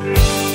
Yeah.